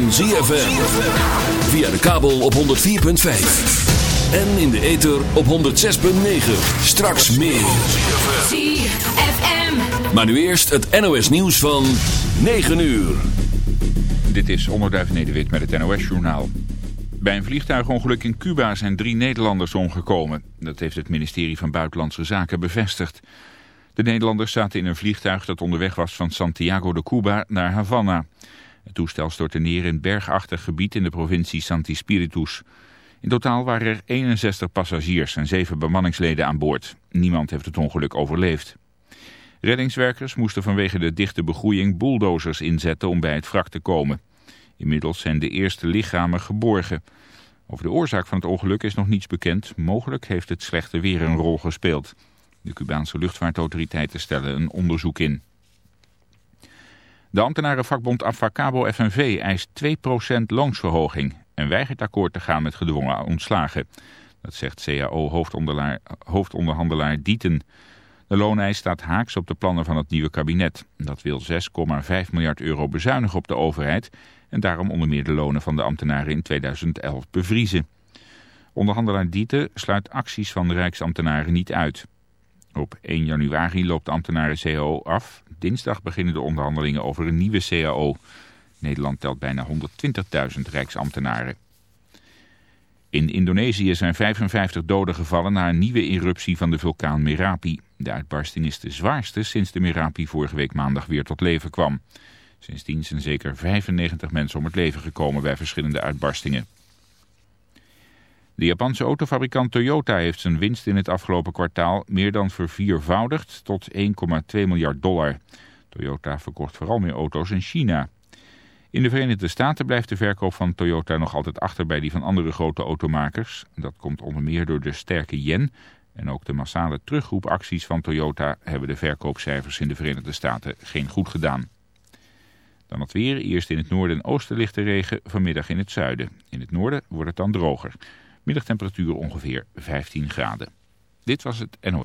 van ZFM. Via de kabel op 104.5. En in de ether op 106.9. Straks meer. ZFM. Maar nu eerst het NOS nieuws van 9 uur. Dit is Onderduif Nederwit met het NOS-journaal. Bij een vliegtuigongeluk in Cuba zijn drie Nederlanders omgekomen. Dat heeft het ministerie van Buitenlandse Zaken bevestigd. De Nederlanders zaten in een vliegtuig dat onderweg was van Santiago de Cuba naar Havana. Het toestel stortte neer in bergachtig gebied in de provincie Santi Spiritus. In totaal waren er 61 passagiers en 7 bemanningsleden aan boord. Niemand heeft het ongeluk overleefd. Reddingswerkers moesten vanwege de dichte begroeiing bulldozers inzetten om bij het wrak te komen. Inmiddels zijn de eerste lichamen geborgen. Over de oorzaak van het ongeluk is nog niets bekend. Mogelijk heeft het slechte weer een rol gespeeld. De Cubaanse luchtvaartautoriteiten stellen een onderzoek in. De ambtenarenvakbond Avacabo FNV eist 2% loonsverhoging en weigert akkoord te gaan met gedwongen ontslagen. Dat zegt CAO-hoofdonderhandelaar Dieten. De looneis staat haaks op de plannen van het nieuwe kabinet. Dat wil 6,5 miljard euro bezuinigen op de overheid en daarom onder meer de lonen van de ambtenaren in 2011 bevriezen. Onderhandelaar Dieten sluit acties van de Rijksambtenaren niet uit. Op 1 januari loopt de ambtenaren CAO af. Dinsdag beginnen de onderhandelingen over een nieuwe CAO. Nederland telt bijna 120.000 rijksambtenaren. In Indonesië zijn 55 doden gevallen na een nieuwe eruptie van de vulkaan Merapi. De uitbarsting is de zwaarste sinds de Merapi vorige week maandag weer tot leven kwam. Sindsdien zijn zeker 95 mensen om het leven gekomen bij verschillende uitbarstingen. De Japanse autofabrikant Toyota heeft zijn winst in het afgelopen kwartaal meer dan verviervoudigd tot 1,2 miljard dollar. Toyota verkocht vooral meer auto's in China. In de Verenigde Staten blijft de verkoop van Toyota nog altijd achter bij die van andere grote automakers. Dat komt onder meer door de sterke yen en ook de massale terugroepacties van Toyota hebben de verkoopcijfers in de Verenigde Staten geen goed gedaan. Dan het weer, eerst in het noorden en oosten ligt de regen, vanmiddag in het zuiden. In het noorden wordt het dan droger. Middagtemperatuur ongeveer 15 graden. Dit was het NO.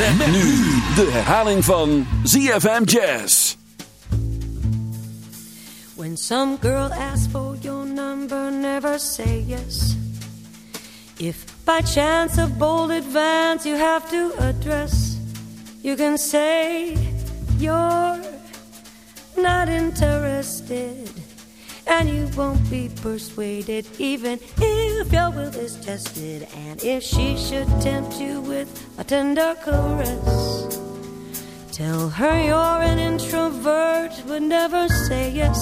Met, met nu de herhaling van ZFM Jazz. When some girl asks for your number, never say yes. If by chance a bold advance you have to address, you can say you're not interested. And you won't be persuaded, even if your will is tested. And if she should tempt you with a tender caress, tell her you're an introvert, but never say yes.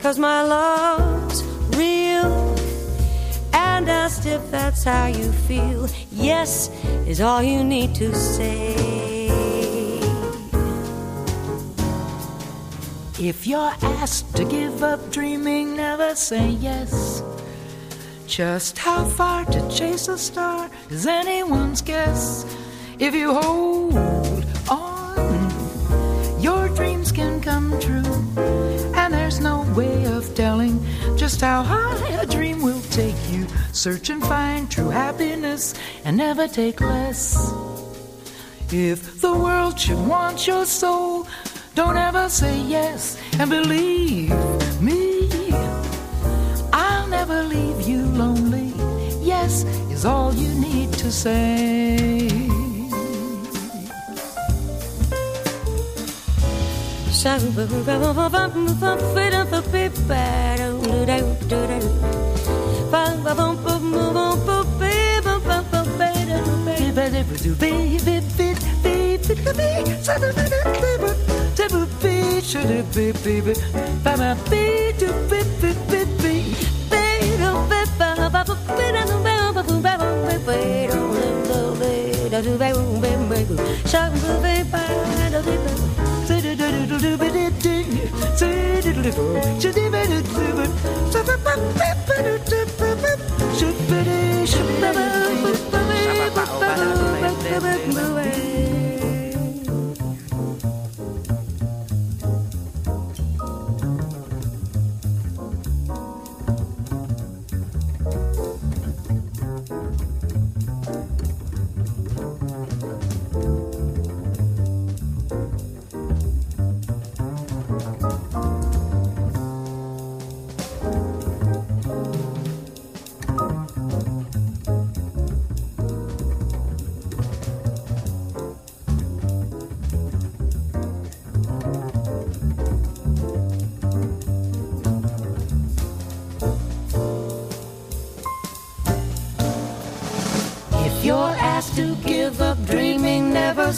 Cause my love's real. And asked if that's how you feel. Yes is all you need to say. If you're asked to give up dreaming, never say yes. Just how far to chase a star is anyone's guess. If you hold on, your dreams can come true. And there's no way of telling just how high a dream will take you. search and find true happiness and never take less. If the world should want your soul, don't ever say yes and believe me. I'll never leave you lonely. Yes is all you need to say. If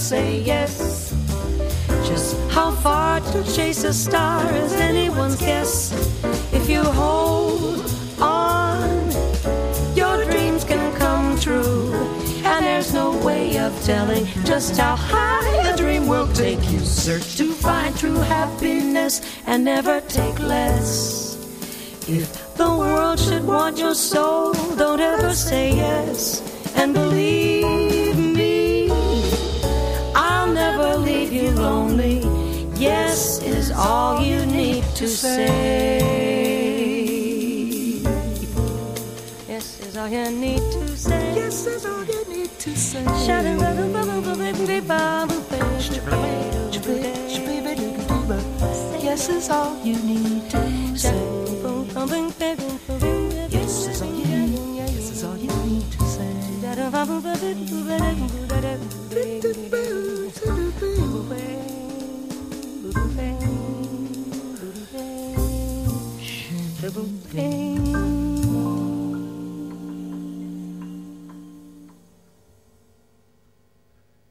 say yes. Just how far to chase a star is anyone's guess. If you hold on, your dreams can come true. And there's no way of telling just how high a dream will take you. Search to find true happiness and never take less. If the world should want your soul, don't ever say yes. And believe me, never leave you lonely. Yes is all you need to say. Yes is all you need to say. Yes is all you need to say. Yes is all you need to say. Yes is all you need. Yes is all you need to say.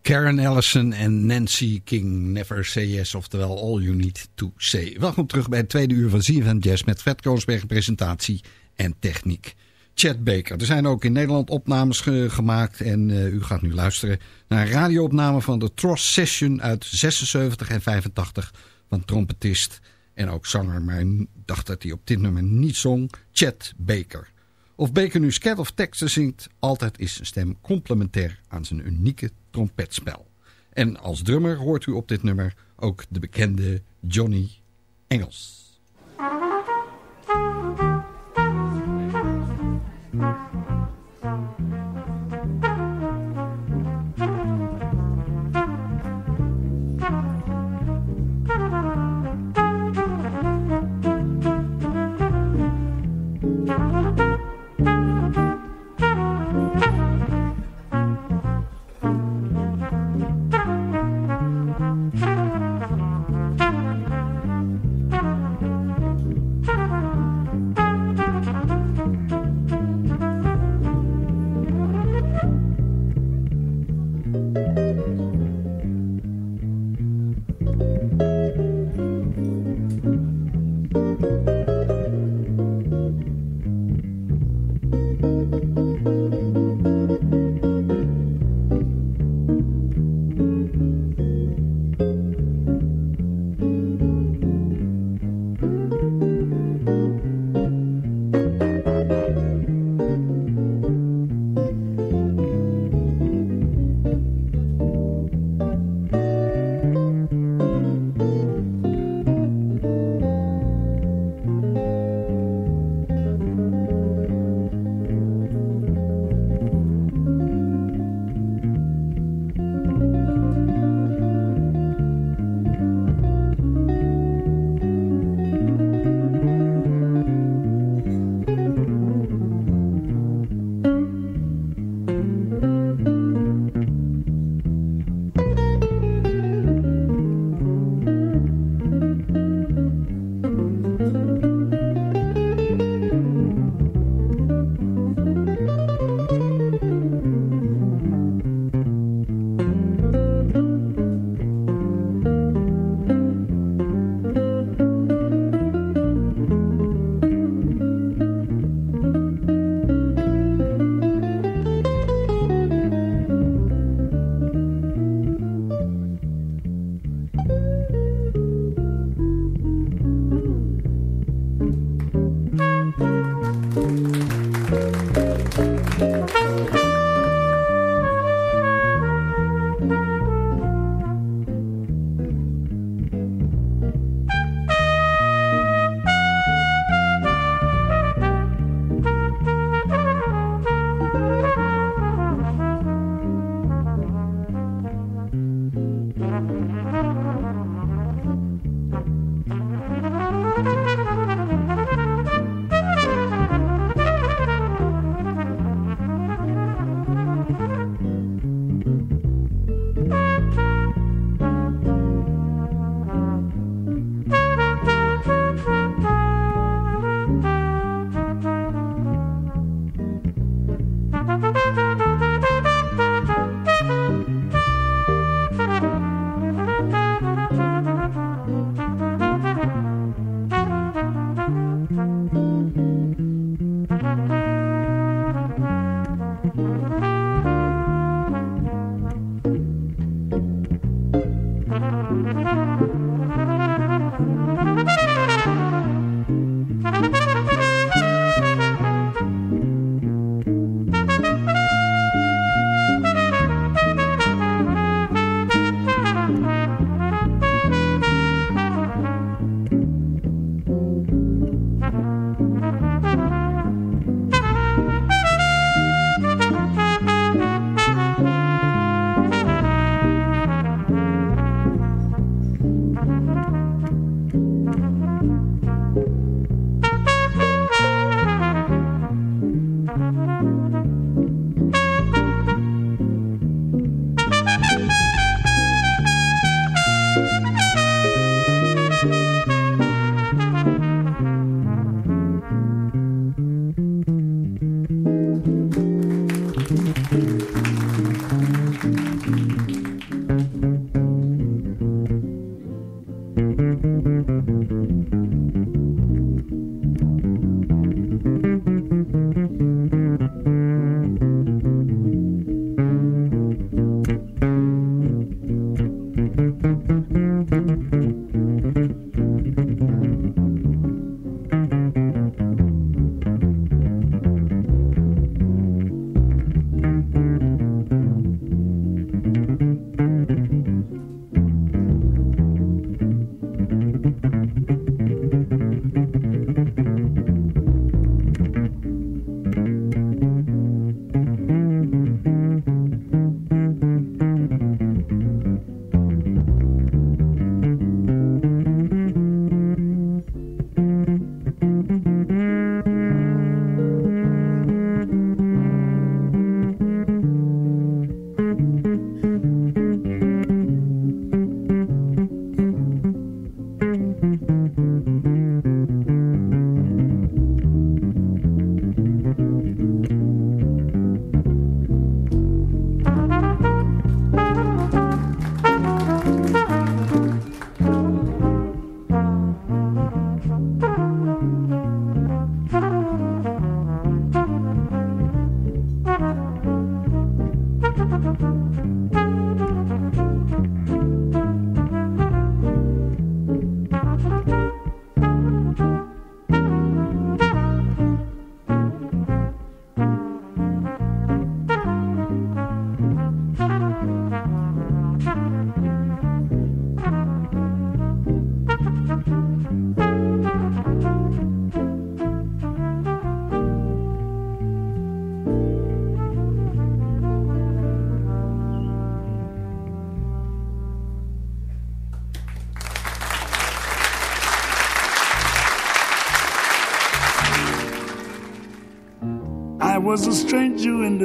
Karen Ellison en Nancy King, Never Say Yes, oftewel All You Need To Say. Welkom terug bij het tweede uur van ZFM Jazz met Fred Koosberg presentatie en techniek. Chad Baker. Er zijn ook in Nederland opnames ge- gemaakt en uh, u gaat nu luisteren naar een radioopname van de Tross Session uit 76 en 85 van trompetist en ook zanger, maar ik dacht dat hij op dit nummer niet zong, Chad Baker. Of Baker nu scat of teksten zingt, altijd is zijn stem complementair aan zijn unieke trompetspel. En als drummer hoort u op dit nummer ook de bekende Johnny Engels.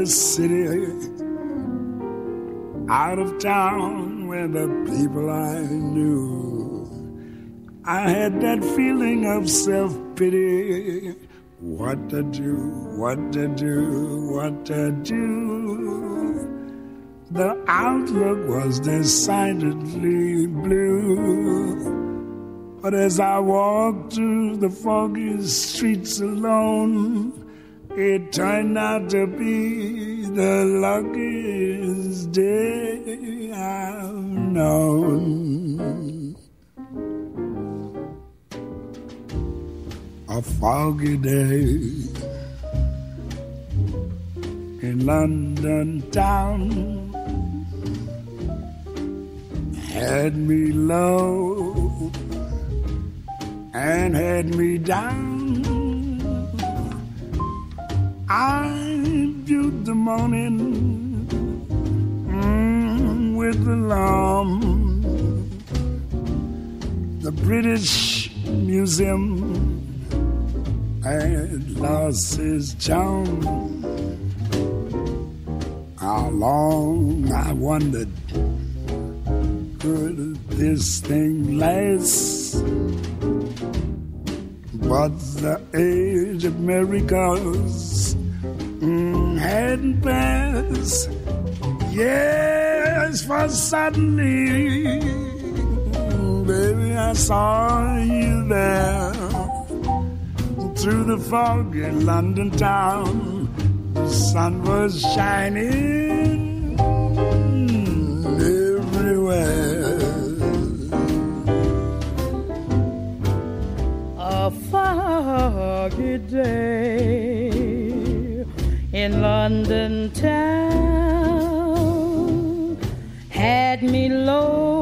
City, out of town where the people I knew. I had that feeling of self pity. What to do, what to do, what to do. The outlook was decidedly blue. But as I walked through the foggy streets alone, it turned out to be the luckiest day I've known. A foggy day in London town had me low and had me down. I viewed the morning mm, with alarm. The British Museum had lost its charm. How long I wondered could this thing last? But the age of miracles passed. Yes, for suddenly, baby, I saw you there through the fog in London town. The sun was shining everywhere. A foggy day in London town. Had me low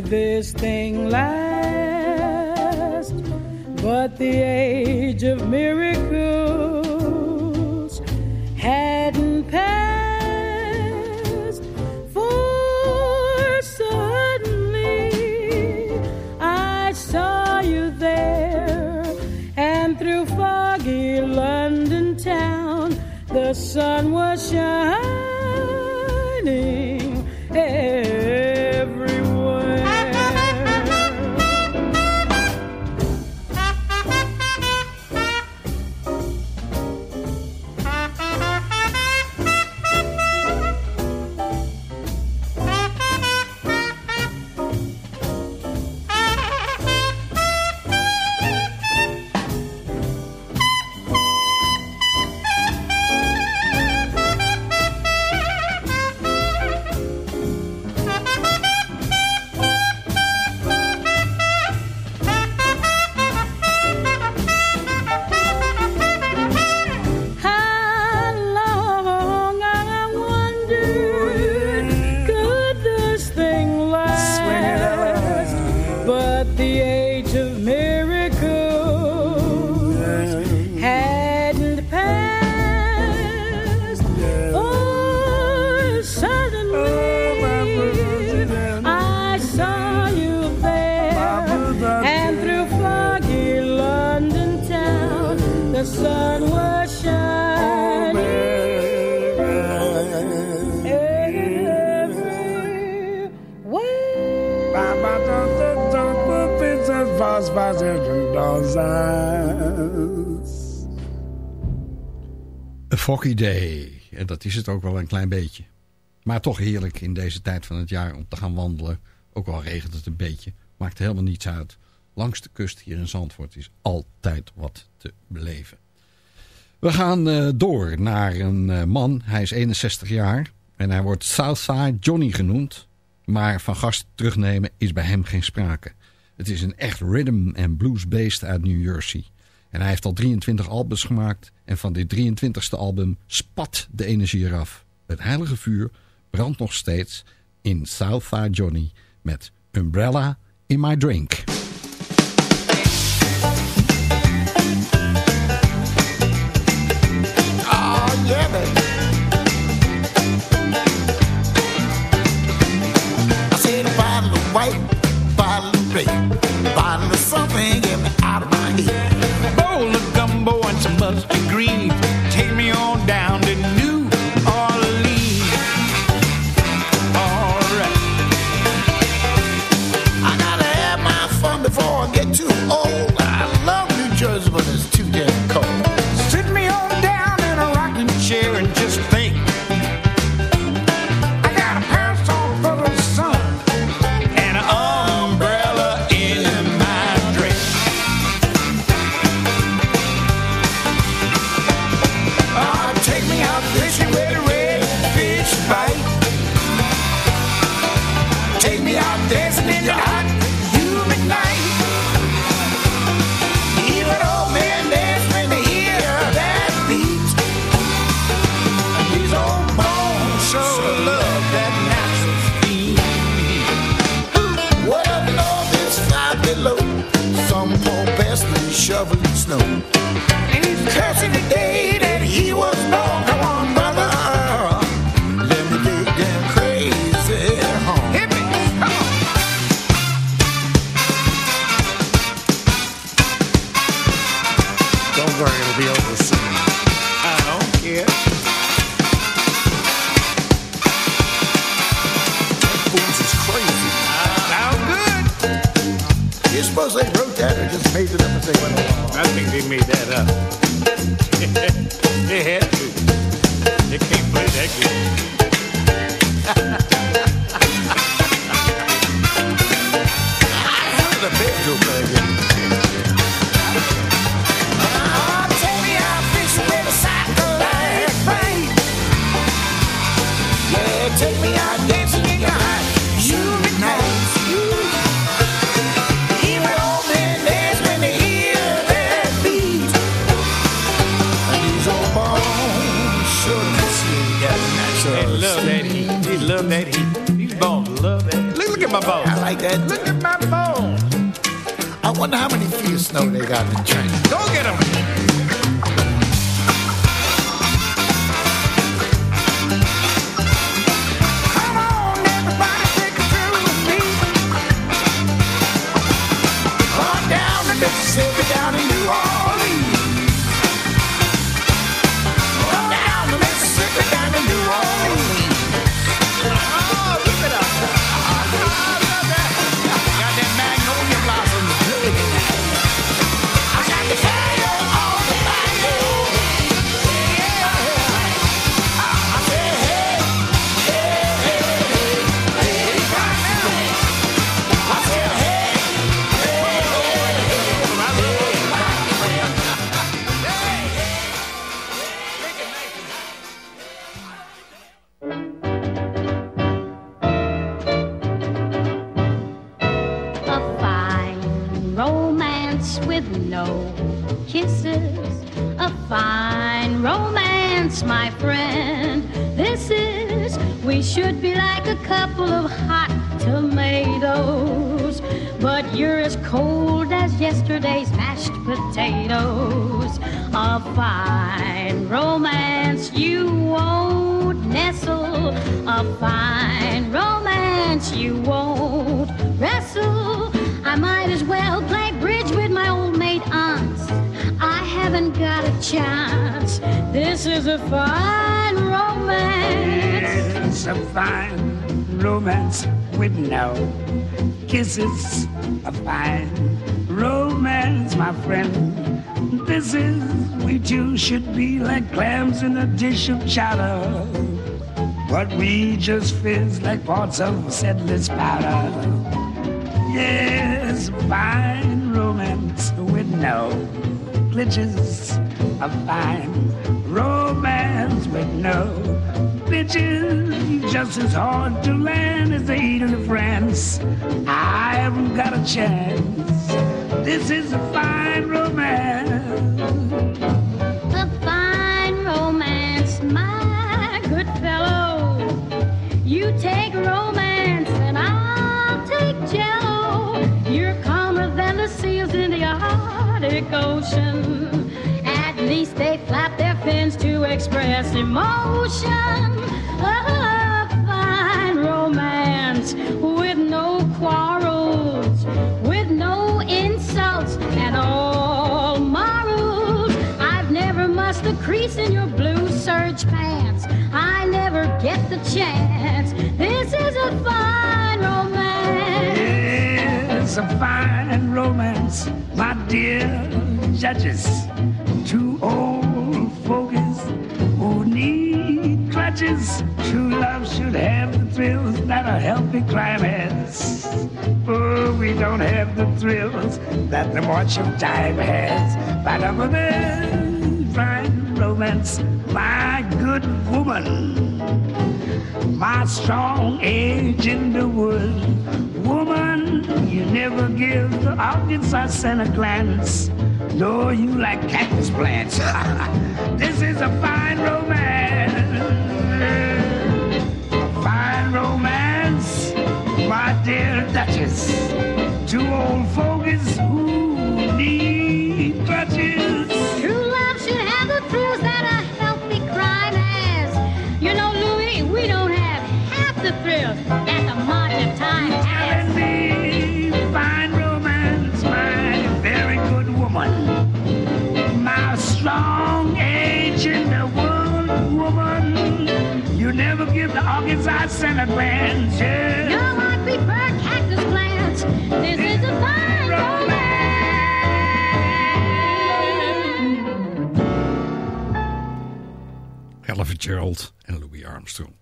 could this thing last? But the age of miracles hadn't passed. For suddenly I saw you there, and through foggy London town, the sun was foggy day. En dat is het ook wel een klein beetje. Maar toch heerlijk in deze tijd van het jaar om te gaan wandelen. Ook al regent het een beetje. Maakt helemaal niets uit. Langs de kust hier in Zandvoort is altijd wat te beleven. We gaan eh, door naar een eh, man. Hij is 61 jaar. En hij wordt Southside Johnny genoemd. Maar van gast terugnemen is bij hem geen sprake. Het is een echt rhythm en blues beest uit New Jersey. En hij heeft al 23 albums gemaakt en van dit 23ste album spat de energie eraf. Het heilige vuur brandt nog steeds in Southside Johnny met Umbrella in My Drink. Ah, yeah. I white, red. shoveling snow. And he's cursing the day. romance with no kisses of mine. Romance, my friend, this is we two should be like clams in a dish of chowder. But we just fizz like parts of Seidlitz powder. Yes, fine romance with no glitches of fine romance with no bitches just as hard to land as they eat in France. I haven't got a chance. This is a fine romance. The fine romance, my good fellow. You take romance and I'll take jello. You're calmer than the seals in the Arctic Ocean flap their fins to express emotion. A fine romance with no quarrels, with no insults at all morals. I've never mussed the crease in your blue serge pants. I never get the chance. This is a fine romance. It's a fine romance, my dear judges. Old fogies who need crutches. True love should have the thrills that a healthy crime has. Oh, we don't have the thrills that the march of time has. But I'm a romance, my good woman my strong age in the wood. Woman, you never give the audience a glance. No, you like cactus plants. this is a fine romance. A fine romance, my dear Duchess. Two old fogies who the orchids I sent a glance. Yeah. No, I prefer cactus plants. This is a fine Ella Fitzgerald en Louis Armstrong.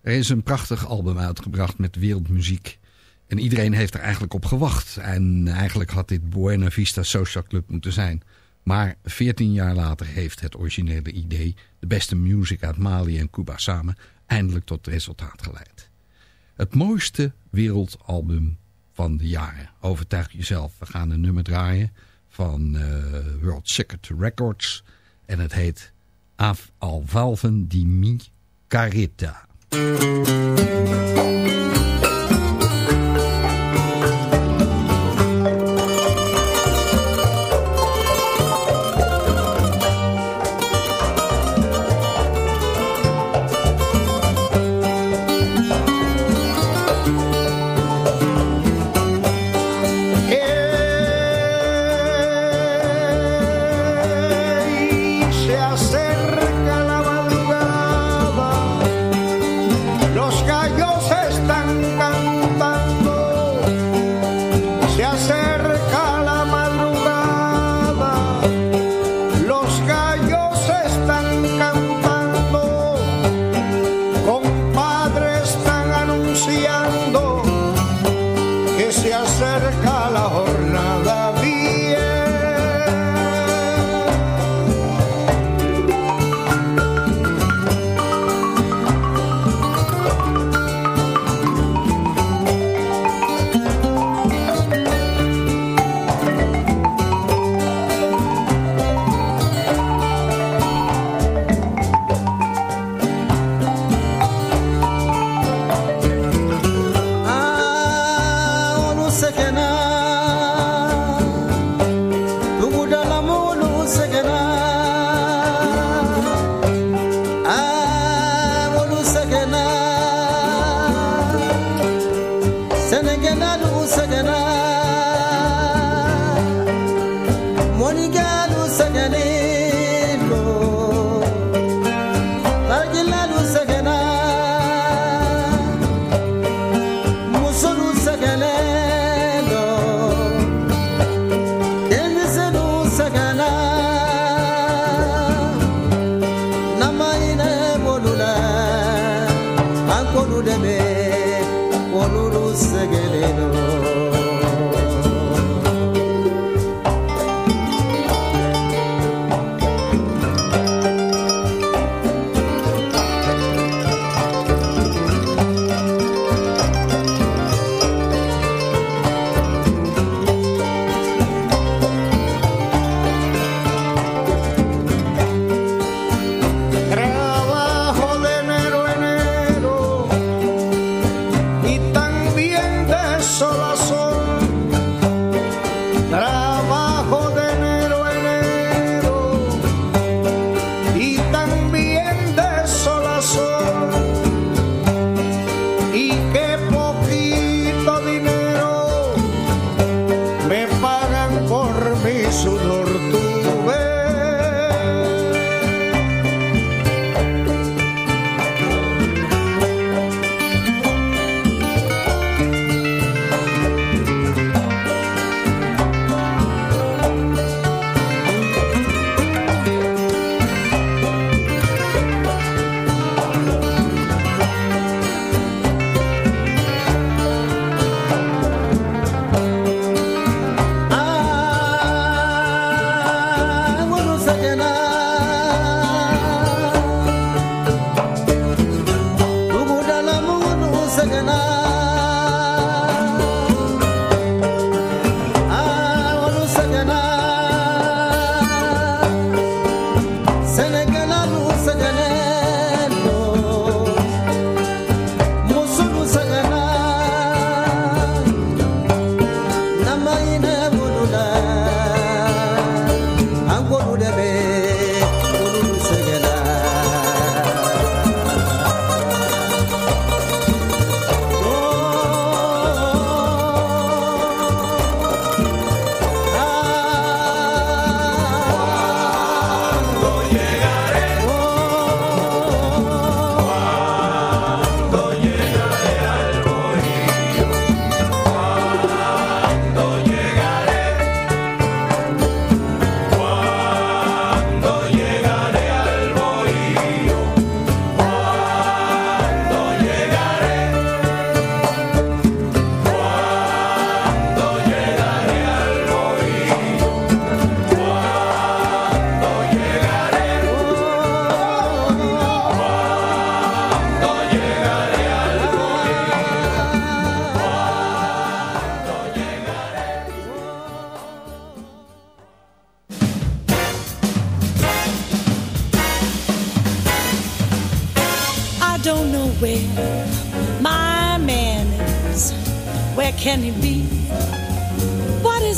Er is een prachtig album uitgebracht met wereldmuziek. En iedereen heeft er eigenlijk op gewacht. En eigenlijk had dit Buena Vista Social Club moeten zijn. Maar 14 jaar later heeft het originele idee... de beste music uit Mali en Cuba samen... eindelijk tot resultaat geleid. Het mooiste wereldalbum van de jaren. Overtuig jezelf. We gaan een nummer draaien van eh, World Secret Records. En het heet Af al valven di mi carita.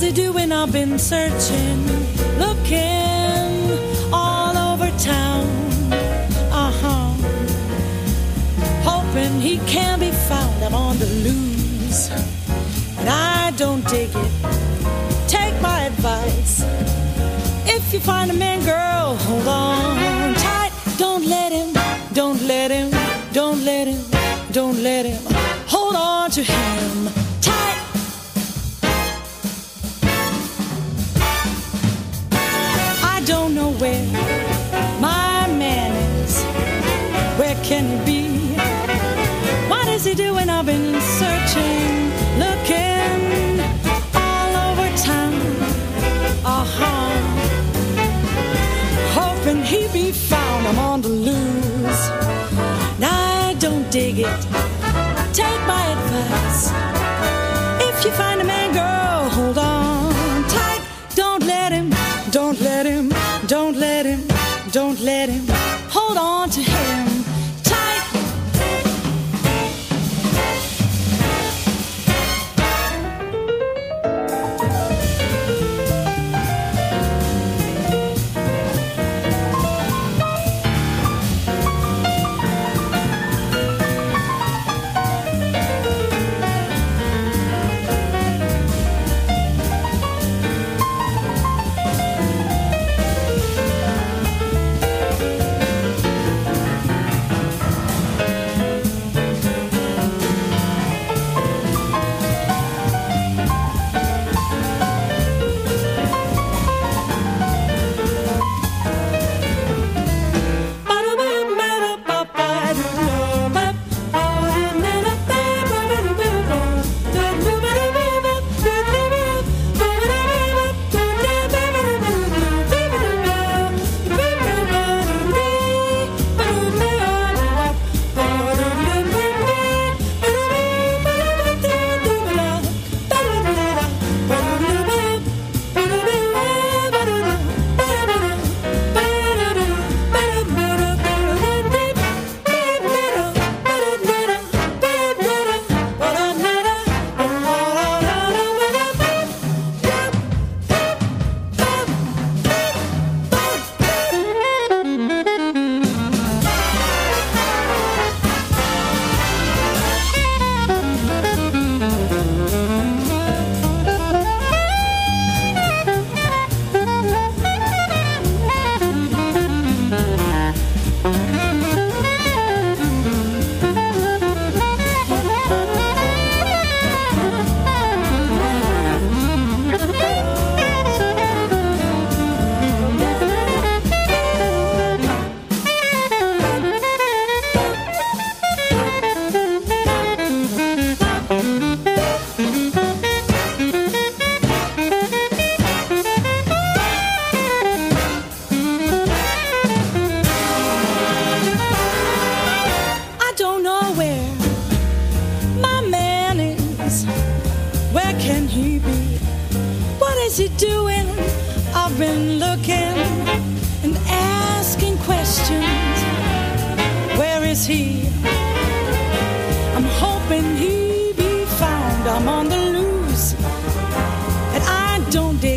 He doing? I've been searching, looking all over town. Uh huh. Hoping he can be found. I'm on the loose. And I don't dig it. Take my advice. If you find a man, girl, hold on tight. Don't let him, don't let him, don't let him, don't let him. Hold on to him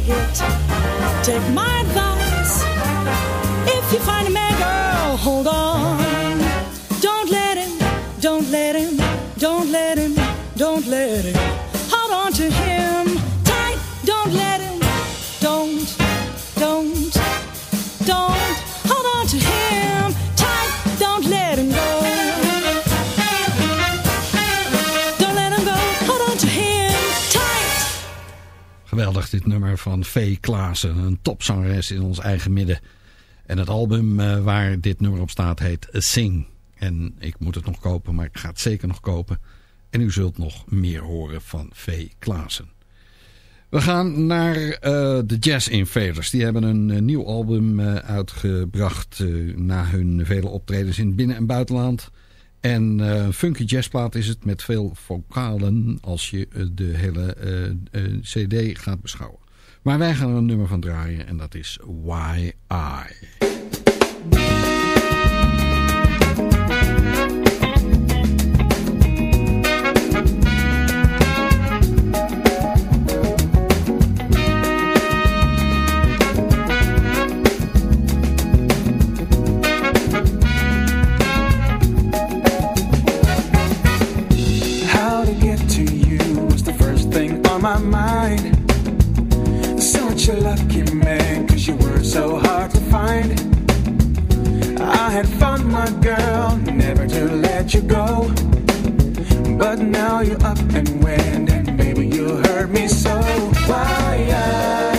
it. Take my advice. If you find a man, girl, hold on. Don't let him, don't let him, don't let him, don't let him. Geweldig dit nummer van Vee Klaassen, een topzangeres in ons eigen midden. En het album eh, waar dit nummer op staat heet Sing. En ik moet het nog kopen, maar ik ga het zeker nog kopen. En u zult nog meer horen van Vee Klaassen. We gaan naar eh, de Jazz Invaders. Die hebben een eh, nieuw album uitgebracht na hun vele optredens in binnen- en buitenland. En eh, funky jazzplaat is het met veel vocalen als je eh, de hele eh, cd gaat beschouwen. Maar wij gaan er een nummer van draaien en dat is Why I. Such a lucky man, cause you were so hard to find. I had found my girl, never to let you go. But now you're up and went, and baby, you hurt me so. Why?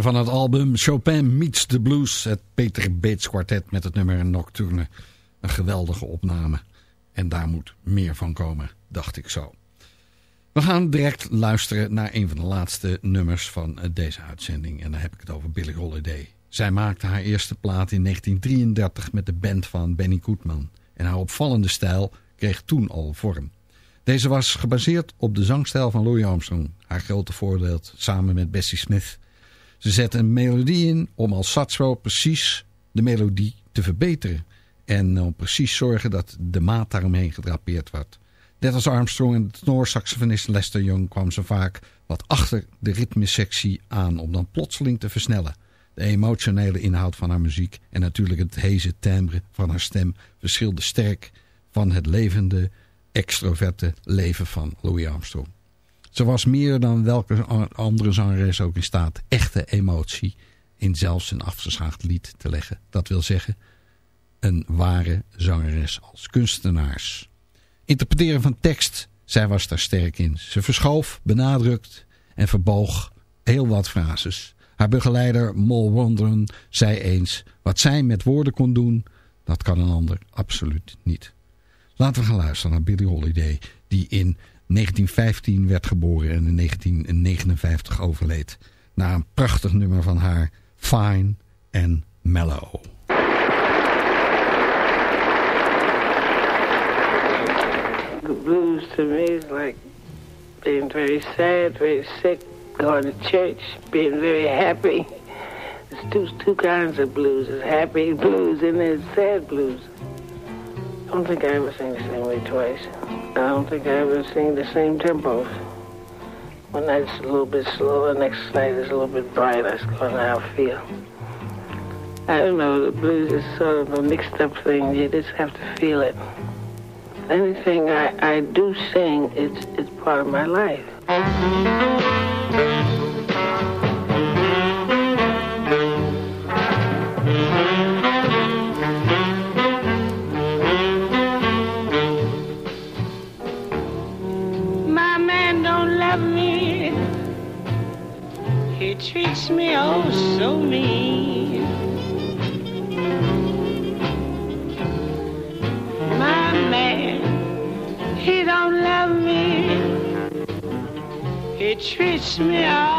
Album Chopin Meets the Blues. Het Peter Bates kwartet met het nummer Nocturne. Een geweldige opname. En daar moet meer van komen, dacht ik zo. We gaan direct luisteren naar een van de laatste nummers van deze uitzending. En dan heb ik het over Billie Holiday. Zij maakte haar eerste plaat in 1933 met de band van Benny Goodman. En haar opvallende stijl kreeg toen al vorm. Deze was gebaseerd op de zangstijl van Louis Armstrong. Haar grote voorbeeld samen met Bessie Smith. Ze zette een melodie in om als Satchmo precies de melodie te verbeteren. En om precies zorgen dat de maat daaromheen gedrapeerd wordt. Net als Armstrong en de tenorsaxofonist Lester Young kwam ze vaak wat achter de ritmesectie aan om dan plotseling te versnellen. De emotionele inhoud van haar muziek en natuurlijk het heze timbre van haar stem verschilde sterk van het levende, extroverte leven van Louis Armstrong. Ze was meer dan welke andere zangeres ook in staat echte emotie in zelfs een afgezaagd lied te leggen. Dat wil zeggen, een ware zangeres als kunstenaars. Interpreteren van tekst, zij was daar sterk in. Ze verschoof, benadrukt en verboog heel wat frases. Haar begeleider Mol Wonderen zei eens, wat zij met woorden kon doen, dat kan een ander absoluut niet. Laten we gaan luisteren naar Billie Holiday, die in 1915 werd geboren en in 1959 overleed. Na een prachtig nummer van haar, Fine and Mellow. The blues to me is like being very sad, very sick, going to church, being very happy. There's two, two kinds of blues. There's happy blues and there's sad blues. I don't think I ever sing the same way twice. I don't think I ever sing the same tempos. One night it's a little bit slower, next night it's a little bit brighter. Kind of how I feel. I don't know, the blues is sort of a mixed up thing. You just have to feel it. Anything I, I do sing, it's, it's part of my life. Treats me awful